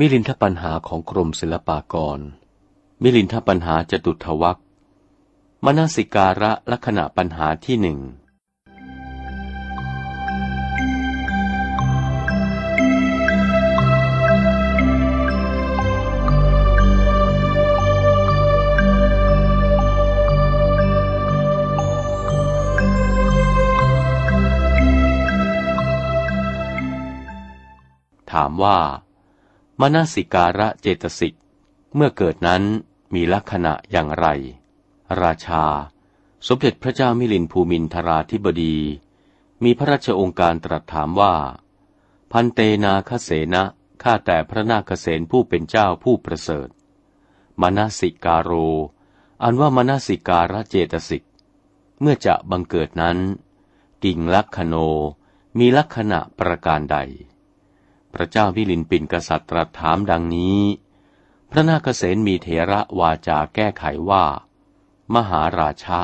มิลินทปัญหาของกรมศิลปากร มิลินทปัญหาจตุทวักมนสิการะลักษณะปัญหาที่หนึ่งถามว่า มนสิการะเจตสิก เมื่อเกิดนั้นมีลักษณะอย่างไร ราชา สมเด็จพระเจ้ามิลินภูมินทราธิบดี มีพระราชองค์การตรัสถามว่า พันเตนาคเสนะข้าแต่พระนาคเษนผู้เป็นเจ้าผู้ประเสริฐมนสิการโร อันว่ามนสิการะเจตสิก เมื่อจะบังเกิดนั้น กิ่งลักขโนมีลักษณะประการใด พระเจ้าวิลินปินกษัตริย์ตรัสถามดังนี้ พระนาคเษนมีเถระวาจาแก้ไขว่า มหาราชะ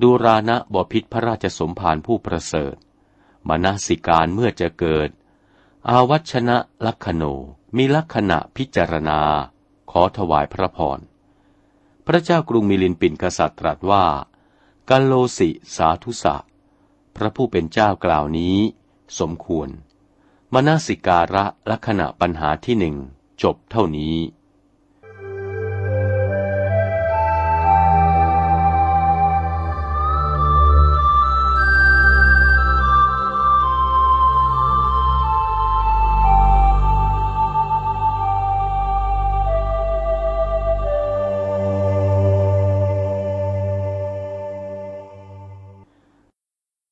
ดูรานะบพิษพระราชสมภารผู้ประเสริฐมนสิการเมื่อจะเกิด อาวัชนะลักขโนมีลักษณะพิจารณา ขอถวายพระพร พระเจ้ากรุงมิลินปินกษัตริย์ตรัสว่ากัลโลสิสาธุสะ พระผู้เป็นเจ้ากล่าวนี้ สมควร มนสิการะลักษณะปัญหาที่หนึ่งจบเท่านี้